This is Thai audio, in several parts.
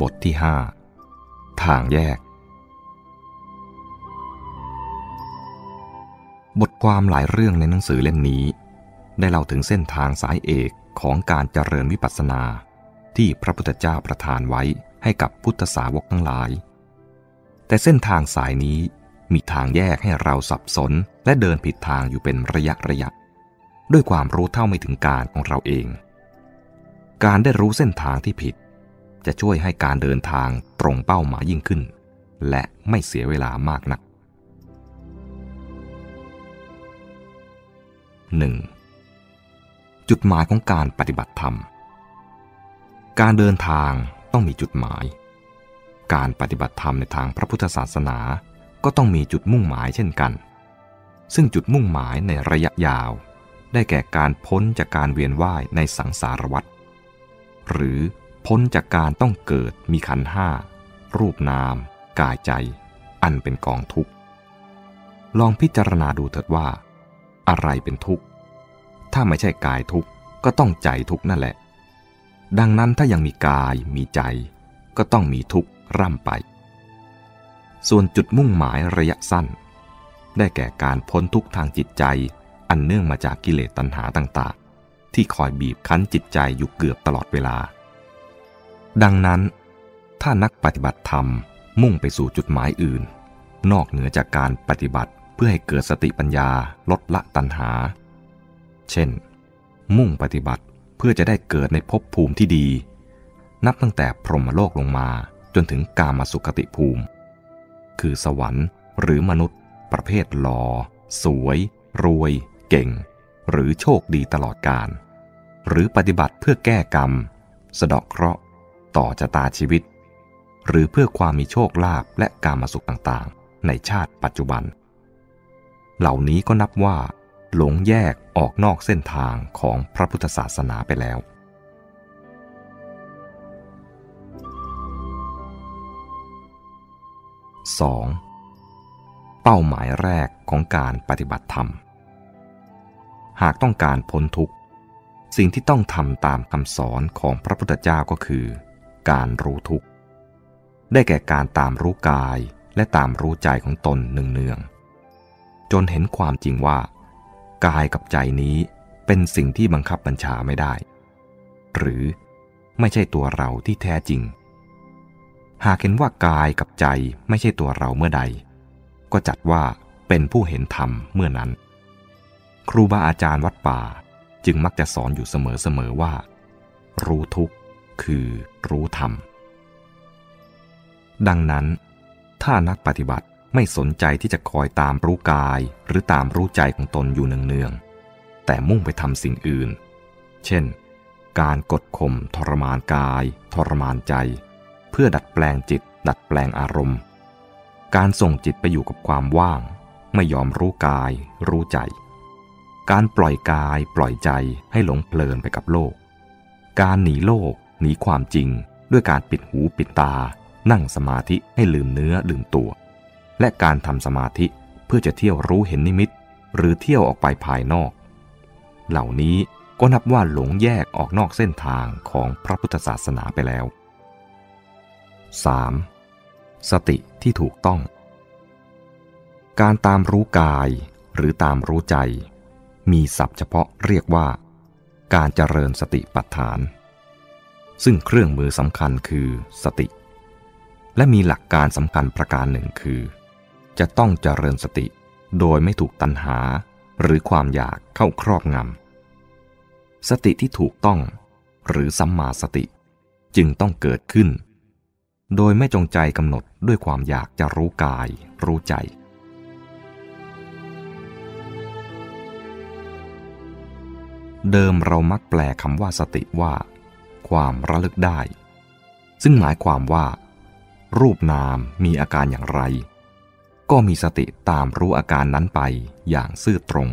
บทที่ห้าทางแยก บทความหลายเรื่องในหนังสือเล่มนี้ ได้เล่าถึงเส้นทางสายเอกของการเจริญวิปัสสนา ที่พระพุทธเจ้าประทานไว้ให้กับพุทธสาวกทั้งหลาย แต่เส้นทางสายนี้มีทางแยกให้เราสับสนและเดินผิดทางอยู่เป็นระยะระยะ ด้วยความรู้เท่าไม่ถึงการของเราเอง การได้รู้เส้นทางที่ผิด จะช่วยให้การเดินทางตรงเป้าหมายยิ่งขึ้น และไม่เสียเวลามากนัก 1. จุดหมายของการปฏิบัติธรรม การเดินทางต้องมีจุดหมาย การปฏิบัติธรรมในทางพระพุทธศาสนาก็ต้องมีจุดมุ่งหมายเช่นกัน ซึ่งจุดมุ่งหมายในระยะยาว ได้แก่การพ้นจากการเวียนว่ายในสังสารวัฏหรือ พ้นจากการต้องเกิดมีขันห้า รูปนาม กายใจ อันเป็นกองทุกข์ ลองพิจารณาดูเถิดว่า อะไรเป็นทุกข์ ถ้าไม่ใช่กายทุกข์ ก็ต้องใจทุกข์นั่นแหละ ดังนั้นถ้ายังมีกายมีใจ ก็ต้องมีทุกข์ร่ำไป ส่วนจุดมุ่งหมายระยะสั้น ได้แก่การพ้นทุกข์ทางจิตใจ อันเนื่องมาจากกิเลสตัณหาต่างๆ ที่คอยบีบคั้นจิตใจอยู่เกือบตลอดเวลา ดังนั้น ถ้านักปฏิบัติธรรมมุ่งไปสู่จุดหมายอื่น นอกเหนือจากการปฏิบัติเพื่อให้เกิดสติปัญญาลดละตัณหา เช่น มุ่งปฏิบัติเพื่อจะได้เกิดในภพภูมิที่ดี นับตั้งแต่พรหมโลกลงมาจนถึงกามาสุขติภูมิ คือสวรรค์หรือมนุษย์ ประเภทหลอ่อสวย รวย เก่ง หรือโชคดีตลอดกาลหรือปฏิบัติเพื่อแก้กรรม สะดอกเคราะห์ ต่อชะตาชีวิต หรือเพื่อความมีโชคลาภและการมาสุขต่างๆ ในชาติปัจจุบัน เหล่านี้ก็นับว่า หลงแยกออกนอกเส้นทางของพระพุทธศาสนาไปแล้ว 2. เป้าหมายแรกของการปฏิบัติธรรม หากต้องการพ้นทุกข์ สิ่งที่ต้องทำตามคำสอนของพระพุทธเจ้าก็คือ การรู้ทุกข์ได้แก่การตามรู้กายและตามรู้ใจของตนเนือง จนเห็นความจริงว่า กายกับใจนี้เป็นสิ่งที่บังคับบัญชาไม่ได้ หรือไม่ใช่ตัวเราที่แท้จริง หากเห็นว่ากายกับใจไม่ใช่ตัวเราเมื่อใด ก็จัดว่าเป็นผู้เห็นธรรมเมื่อนั้น ครูบาอาจารย์วัดป่าจึงมักจะสอนอยู่เสมอๆว่า รู้ทุกข์คือ รู้ธรรม ดังนั้น ถ้านักปฏิบัติไม่สนใจที่จะคอยตามรู้กายหรือตามรู้ใจของตนอยู่เนืองๆ แต่มุ่งไปทำสิ่งอื่น เช่น การกดข่มทรมานกาย ทรมานใจ เพื่อดัดแปลงจิต ดัดแปลงอารมณ์ การส่งจิตไปอยู่กับความว่าง ไม่ยอมรู้กาย รู้ใจ การปล่อยกายปล่อยใจให้หลงเพลินไปกับโลก การหนีโลก หนีความจริงด้วยการปิดหูปิดตา นั่งสมาธิให้ลืมเนื้อลืมตัว และการทำสมาธิเพื่อจะเที่ยวรู้เห็นนิมิต หรือเที่ยวออกไปภายนอก เหล่านี้ก็นับว่าหลงแยกออกนอกเส้นทางของพระพุทธศาสนาไปแล้ว 3. สติที่ถูกต้อง การตามรู้กายหรือตามรู้ใจ มีศัพท์เฉพาะเรียกว่า การเจริญสติปัฏฐาน ซึ่งเครื่องมือสำคัญคือสติ และมีหลักการสำคัญประการหนึ่งคือ จะต้องเจริญสติโดยไม่ถูกตัณหาหรือความอยากเข้าครอบงำ สติที่ถูกต้องหรือสัมมาสติจึงต้องเกิดขึ้น โดยไม่จงใจกำหนดด้วยความอยากจะรู้กายรู้ใจ เดิมเรามักแปลคำว่าสติว่า ความระลึกได้ ซึ่งหมายความว่า รูปนามมีอาการอย่างไร ก็มีสติตามรู้อาการนั้นไปอย่างซื่อตรง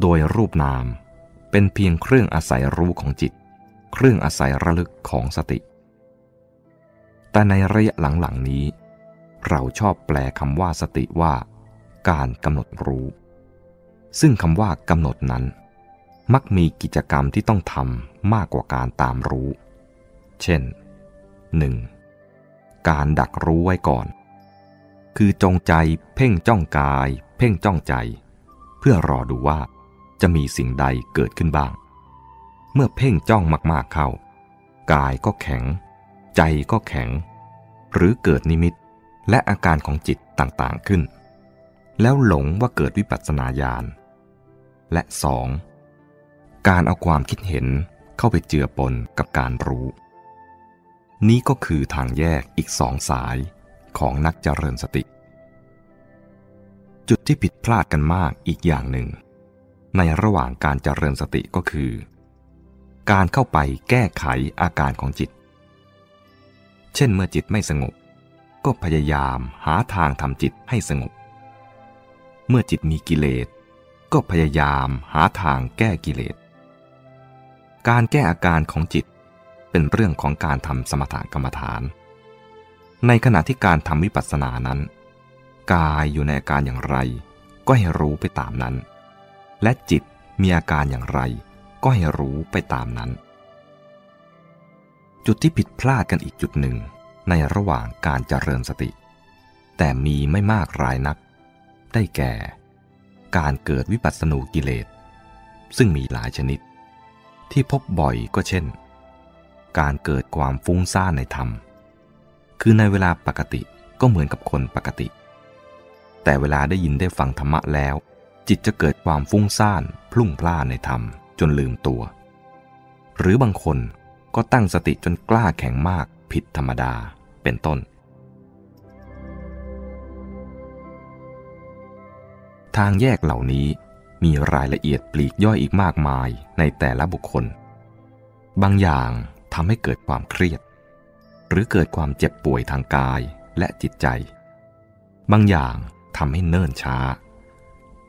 โดยรูปนามเป็นเพียงเครื่องอาศัยรู้ของจิต เครื่องอาศัยระลึกของสติ แต่ในระยะหลังๆนี้ เราชอบแปลคำว่าสติว่า การกำหนดรู้ ซึ่งคำว่ากำหนดนั้น มักมีกิจกรรมที่ต้องทำมากกว่าการตามรู้ เช่น 1. การดักรู้ไว้ก่อน คือจงใจเพ่งจ้องกาย เพ่งจ้องใจ เพื่อรอดูว่าจะมีสิ่งใดเกิดขึ้นบ้าง เมื่อเพ่งจ้องมากๆเข้า กายก็แข็ง ใจก็แข็ง หรือเกิดนิมิตและอาการของจิตต่างๆขึ้น แล้วหลงว่าเกิดวิปัสสนาญาณและสอง การเอาความคิดเห็นเข้าไปเจือปนกับการรู้ นี้ก็คือทางแยกอีกสองสายของนักเจริญสติ จุดที่ผิดพลาดกันมากอีกอย่างหนึ่ง ในระหว่างการเจริญสติก็คือ การเข้าไปแก้ไขอาการของจิต เช่นเมื่อจิตไม่สงบ ก็พยายามหาทางทำจิตให้สงบ เมื่อจิตมีกิเลสก็พยายามหาทางแก้กิเลส การแก้อาการของจิต เป็นเรื่องของการทำสมถกรรมฐาน ในขณะที่การทำวิปัสสนานั้น กายอยู่ในอาการอย่างไร ก็ให้รู้ไปตามนั้น และจิตมีอาการอย่างไร ก็ให้รู้ไปตามนั้น จุดที่ผิดพลาดกันอีกจุดหนึ่ง ในระหว่างการเจริญสติ แต่มีไม่มากรายนัก ได้แก่ การเกิดวิปัสสนูกิเลสซึ่งมีหลายชนิด ที่พบบ่อยก็เช่น การเกิดความฟุ้งซ่านในธรรม คือในเวลาปกติก็เหมือนกับคนปกติ แต่เวลาได้ยินได้ฟังธรรมะแล้ว จิตจะเกิดความฟุ้งซ่าน พลุ่งพล่านในธรรมจนลืมตัว หรือบางคนก็ตั้งสติจนกล้าแข็งมากผิดธรรมดาเป็นต้น ทางแยกเหล่านี้ มีรายละเอียดปลีกย่อยอีกมากมายในแต่ละบุคคล บางอย่างทำให้เกิดความเครียด หรือเกิดความเจ็บป่วยทางกายและจิตใจ บางอย่างทำให้เนิ่นช้า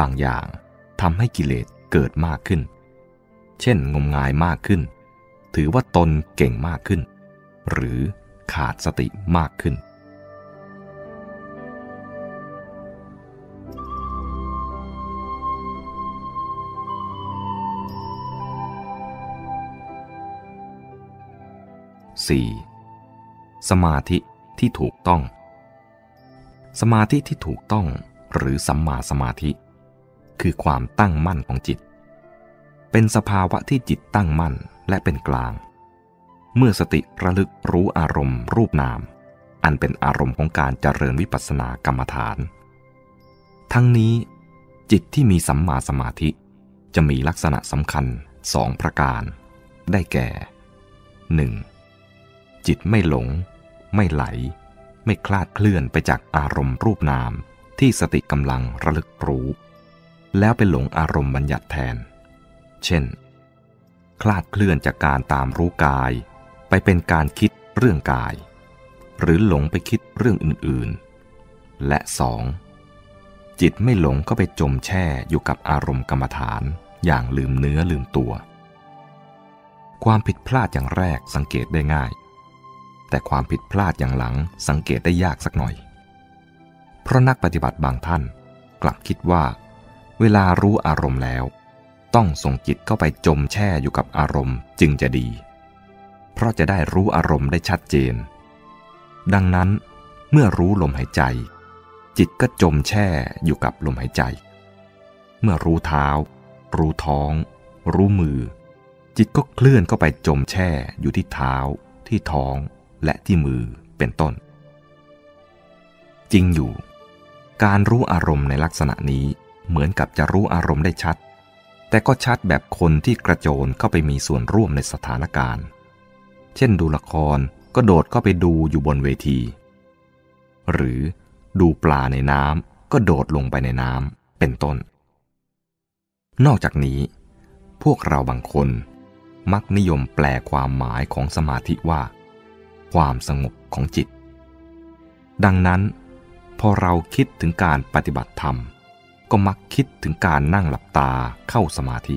บางอย่างทำให้กิเลสเกิดมากขึ้น เช่นงมงายมากขึ้น ถือว่าตนเก่งมากขึ้น หรือขาดสติมากขึ้น 4. สมาธิที่ถูกต้อง สมาธิที่ถูกต้องหรือสัมมาสมาธิ คือความตั้งมั่นของจิต เป็นสภาวะที่จิตตั้งมั่นและเป็นกลาง เมื่อสติระลึกรู้อารมณ์รูปนาม อันเป็นอารมณ์ของการเจริญวิปัสสนากรรมฐาน ทั้งนี้ จิตที่มีสัมมาสมาธิจะมีลักษณะสำคัญสองประการ ได้แก่ 1. จิตไม่หลง ไม่ไหล ไม่คลาดเคลื่อนไปจากอารมณ์รูปนามที่สติกำลังระลึกรู้ แล้วไปหลงอารมณ์บัญญัติแทน เช่น คลาดเคลื่อนจากการตามรู้กาย ไปเป็นการคิดเรื่องกาย หรือหลงไปคิดเรื่องอื่นๆ และสองจิตไม่หลงก็ไปจมแช่อยู่กับอารมณ์กรรมฐานอย่างลืมเนื้อลืมตัว ความผิดพลาดอย่างแรกสังเกตได้ง่าย แต่ความผิดพลาดอย่างหลังสังเกตได้ยากสักหน่อย เพราะนักปฏิบัติบางท่านกลับคิดว่า เวลารู้อารมณ์แล้ว ต้องส่งจิตเข้าไปจมแช่อยู่กับอารมณ์จึงจะดี เพราะจะได้รู้อารมณ์ได้ชัดเจน ดังนั้นเมื่อรู้ลมหายใจ จิตก็จมแช่อยู่กับลมหายใจ เมื่อรู้เท้า รู้ท้อง รู้มือ จิตก็เคลื่อนเข้าไปจมแช่อยู่ที่เท้า ที่ท้อง และที่มือเป็นต้น จริงอยู่ การรู้อารมณ์ในลักษณะนี้เหมือนกับจะรู้อารมณ์ได้ชัด แต่ก็ชัดแบบคนที่กระโจนเข้าไปมีส่วนร่วมในสถานการณ์ เช่นดูละครก็โดดเข้าไปดูอยู่บนเวที หรือดูปลาในน้ำก็โดดลงไปในน้ำเป็นต้น นอกจากนี้ พวกเราบางคนมักนิยมแปลความหมายของสมาธิว่า ความสงบของจิต ดังนั้น พอเราคิดถึงการปฏิบัติธรรม ก็มักคิดถึงการนั่งหลับตาเข้าสมาธิ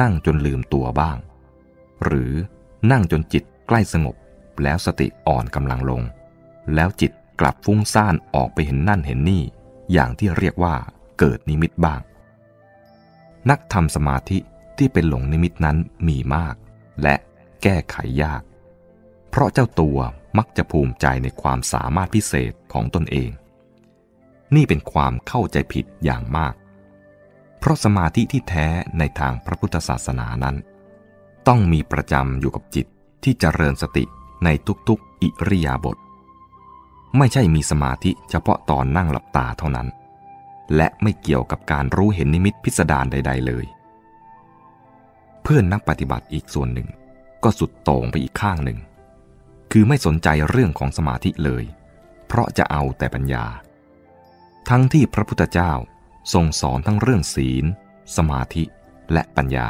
นั่งจนลืมตัวบ้าง หรือนั่งจนจิตใกล้สงบแล้วสติอ่อนกำลังลง แล้วจิตกลับฟุ้งซ่านออกไปเห็นนั่นเห็นนี่ อย่างที่เรียกว่าเกิดนิมิตบ้าง นักทำสมาธิที่เป็นหลงนิมิตนั้นมีมาก และแก้ไขยาก เพราะเจ้าตัวมักจะภูมิใจในความสามารถพิเศษของตนเอง นี่เป็นความเข้าใจผิดอย่างมาก เพราะสมาธิที่แท้ในทางพระพุทธศาสนานั้น ต้องมีประจำอยู่กับจิตที่จเจริญสติในทุกๆอิริยาบถไม่ใช่มีสมาธิเฉพาะตอนนั่งหลับตาเท่านั้น และไม่เกี่ยวกับการรู้เห็นนิมิตพิสดารใด ๆ เลย เพื่อนนักปฏิบัติอีกส่วนหนึ่ง ก็สุดโต่งไปอีกข้างหนึ่ง คือไม่สนใจเรื่องของสมาธิเลย เพราะจะเอาแต่ปัญญา ทั้งที่พระพุทธเจ้าทรงสอนทั้งเรื่องศีล สมาธิและปัญญา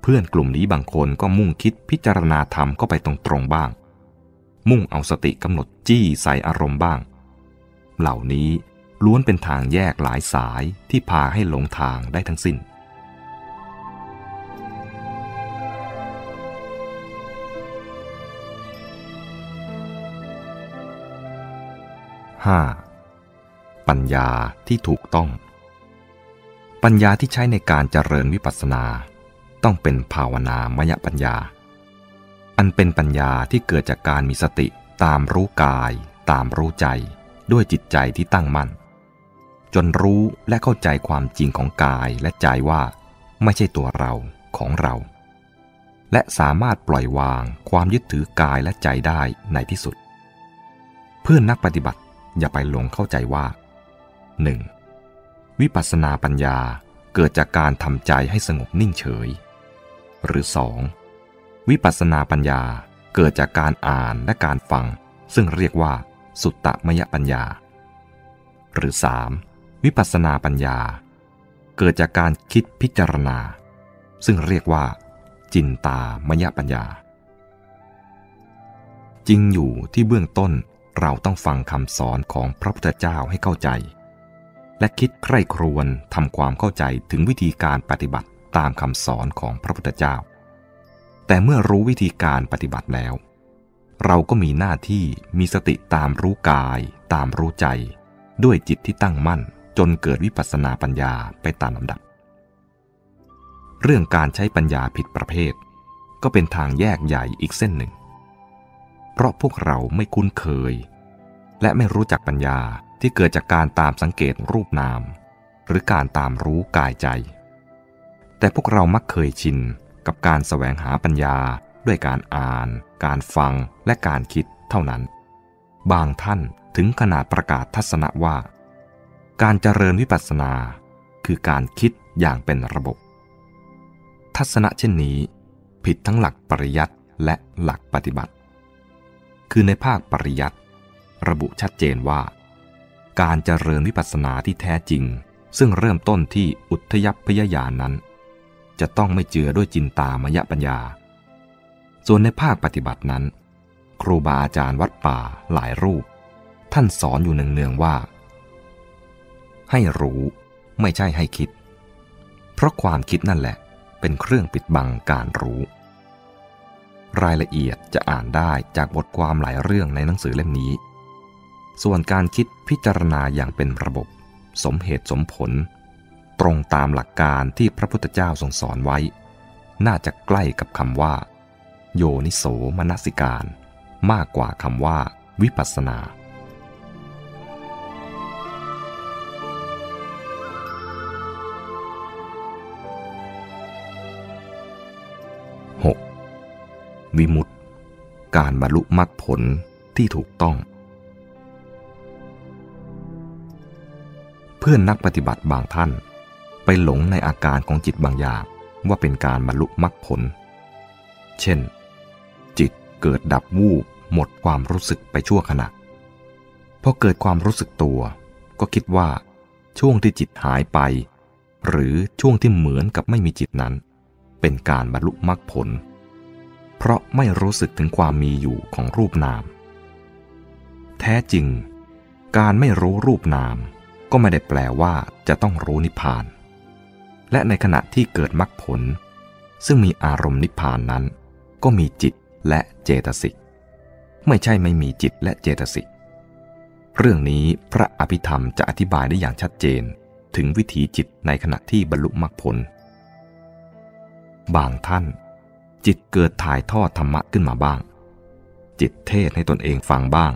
เพื่อนกลุ่มนี้บางคนก็มุ่งคิดพิจารณาธรรมก็ไปตรงๆบ้าง มุ่งเอาสติกำหนดจี้ใส่อารมณ์บ้าง เหล่านี้ล้วนเป็นทางแยกหลายสายที่พาให้หลงทางได้ทั้งสิ้น 5. ปัญญาที่ถูกต้อง ปัญญาที่ใช้ในการเจริญวิปัสสนา ต้องเป็นภาวนามยปัญญา อันเป็นปัญญาที่เกิดจากการมีสติตามรู้กาย ตามรู้ใจ ด้วยจิตใจที่ตั้งมั่น จนรู้และเข้าใจความจริงของกายและใจว่า ไม่ใช่ตัวเราของเรา และสามารถปล่อยวางความยึดถือกายและใจได้ในที่สุด เพื่อนนักปฏิบัติ อย่าไปหลงเข้าใจว่า 1. วิปัสสนาปัญญาเกิดจากการทำใจให้สงบนิ่งเฉย หรือ 2. วิปัสสนาปัญญาเกิดจากการอ่านและการฟัง ซึ่งเรียกว่า สุตตมยปัญญา หรือ 3. วิปัสสนาปัญญา เกิดจากการคิดพิจารณา ซึ่งเรียกว่า จินตามยปัญญา จริงอยู่ที่เบื้องต้น เราต้องฟังคำสอนของพระพุทธเจ้าให้เข้าใจ และคิดใคร่ครวญทำความเข้าใจถึงวิธีการปฏิบัติตามคำสอนของพระพุทธเจ้า แต่เมื่อรู้วิธีการปฏิบัติแล้ว เราก็มีหน้าที่มีสติตามรู้กาย ตามรู้ใจ ด้วยจิตที่ตั้งมั่นจนเกิดวิปัสสนาปัญญาไปตามลำดับ เรื่องการใช้ปัญญาผิดประเภท ก็เป็นทางแยกใหญ่อีกเส้นหนึ่ง เพราะพวกเราไม่คุ้นเคย และไม่รู้จักปัญญาที่เกิดจากการตามสังเกตรูปนาม หรือการตามรู้กายใจ แต่พวกเรามักเคยชินกับการแสวงหาปัญญาด้วยการอ่าน การฟังและการคิดเท่านั้น บางท่านถึงขนาดประกาศทัศนะว่า การเจริญวิปัสสนา คือการคิดอย่างเป็นระบบ ทัศนะเช่นนี้ ผิดทั้งหลักปริยัติและหลักปฏิบัติ คือในภาคปริยัติ ระบุชัดเจนว่า การเจริญวิปัสสนาที่แท้จริง ซึ่งเริ่มต้นที่อุทยพยญาณนั้น จะต้องไม่เจือด้วยจินตามยปัญญา ส่วนในภาคปฏิบัตินั้น ครูบาอาจารย์วัดป่าหลายรูป ท่านสอนอยู่เนืองๆว่า ให้รู้ไม่ใช่ให้คิด เพราะความคิดนั่นแหละเป็นเครื่องปิดบังการรู้ รายละเอียดจะอ่านได้จากบทความหลายเรื่องในหนังสือเล่มนี้ ส่วนการคิดพิจารณาอย่างเป็นระบบ สมเหตุสมผล ตรงตามหลักการที่พระพุทธเจ้าทรงสอนไว้ น่าจะใกล้กับคำว่า โยนิโสมนสิการ มากกว่าคำว่า วิปัสนาวิมุตติการบรรลุมรรคผลที่ถูกต้อง เพื่อนนักปฏิบัติบางท่าน ไปหลงในอาการของจิตบางอย่างว่าเป็นการบรรลุมรรคผล เช่น จิตเกิดดับวูบหมดความรู้สึกไปชั่วขณะพอเกิดความรู้สึกตัว ก็คิดว่า ช่วงที่จิตหายไป หรือช่วงที่เหมือนกับไม่มีจิตนั้น เป็นการบรรลุมรรคผล เพราะไม่รู้สึกถึงความมีอยู่ของรูปนาม แท้จริง การไม่รู้รูปนาม ก็ไม่ได้แปลว่าจะต้องรู้นิพพาน และในขณะที่เกิดมรรคผล ซึ่งมีอารมณ์นิพพานนั้น ก็มีจิตและเจตสิก ไม่ใช่ไม่มีจิตและเจตสิก เรื่องนี้พระอภิธรรมจะอธิบายได้อย่างชัดเจนถึงวิถีจิตในขณะที่บรรลุมรรคผล บางท่าน จิตเกิดถ่ายทอดธรรมะขึ้นมาบ้าง จิตเทศให้ตนเองฟังบ้าง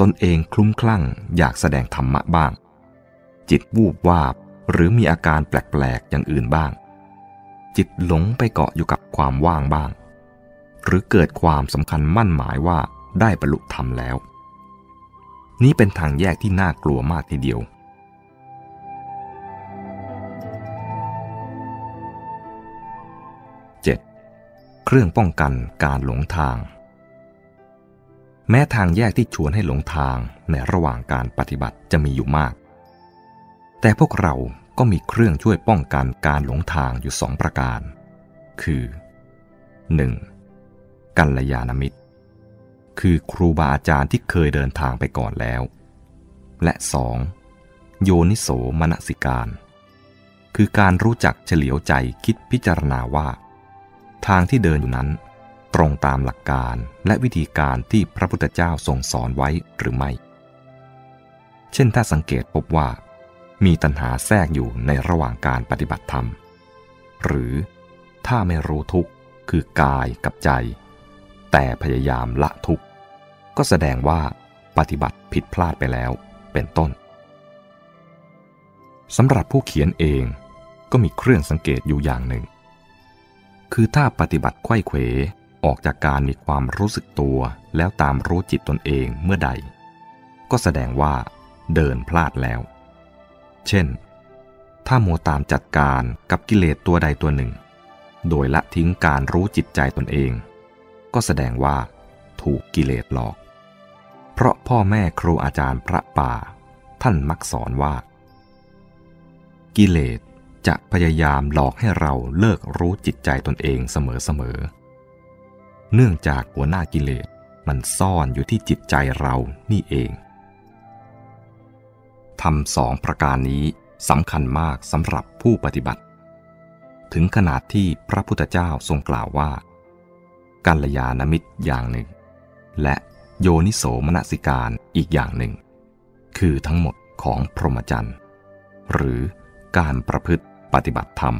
ตนเองคลุ้มคลั่งอยากแสดงธรรมะบ้าง จิตวูบวาบ หรือมีอาการแปลกๆอย่างอื่นบ้าง จิตหลงไปเกาะอยู่กับความว่างบ้าง หรือเกิดความสำคัญมั่นหมายว่าได้บรรลุธรรมแล้ว นี้เป็นทางแยกที่น่ากลัวมากทีเดียวเครื่องป้องกันการหลงทาง แม้ทางแยกที่ชวนให้หลงทางในระหว่างการปฏิบัติจะมีอยู่มาก แต่พวกเราก็มีเครื่องช่วยป้องกันการหลงทางอยู่สองประการ คือ 1. กัลยาณมิตร คือครูบาอาจารย์ที่เคยเดินทางไปก่อนแล้ว และ 2. โยนิโสมนสิการ คือการรู้จักเฉลียวใจคิดพิจารณาว่า ทางที่เดินอยู่นั้น ตรงตามหลักการและวิธีการที่พระพุทธเจ้าทรงสอนไว้หรือไม่ เช่นถ้าสังเกตพบว่า มีตัณหาแทรกอยู่ในระหว่างการปฏิบัติธรรม หรือถ้าไม่รู้ทุกข์คือกายกับใจ แต่พยายามละทุกข์ก็แสดงว่าปฏิบัติผิดพลาดไปแล้วเป็นต้นสำหรับผู้เขียนเองก็มีเครื่องสังเกตอยู่อย่างหนึ่ง คือถ้าปฏิบัติไข้เขวออกจากการมีความรู้สึกตัวแล้วตามรู้จิตตนเองเมื่อใด ก็แสดงว่าเดินพลาดแล้ว เช่น ถ้าโมตามจัดการกับกิเลสตัวใดตัวหนึ่ง โดยละทิ้งการรู้จิตใจตนเอง ก็แสดงว่า ถูกกิเลสหลอก เพราะพ่อแม่ครูอาจารย์พระป่า ท่านมักสอนว่า กิเลสจะพยายามหลอกให้เราเลิกรู้จิตใจตนเองเสมอๆ เนื่องจากหัวหน้ากิเลสมันซ่อนอยู่ที่จิตใจเรานี่เอง ทำสองประการนี้สำคัญมากสำหรับผู้ปฏิบัติ ถึงขนาดที่พระพุทธเจ้าทรงกล่าวว่า กัลยาณมิตรอย่างหนึ่ง และโยนิโสมนสิการอีกอย่างหนึ่ง คือทั้งหมดของพรหมจรรย์ หรือการประพฤติปฏิบัติธรรม